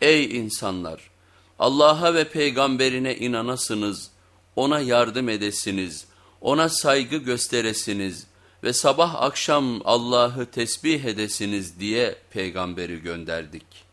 Ey insanlar! Allah'a ve peygamberine inanasınız, ona yardım edesiniz, ona saygı gösteresiniz ve sabah akşam Allah'ı tesbih edesiniz diye peygamberi gönderdik.''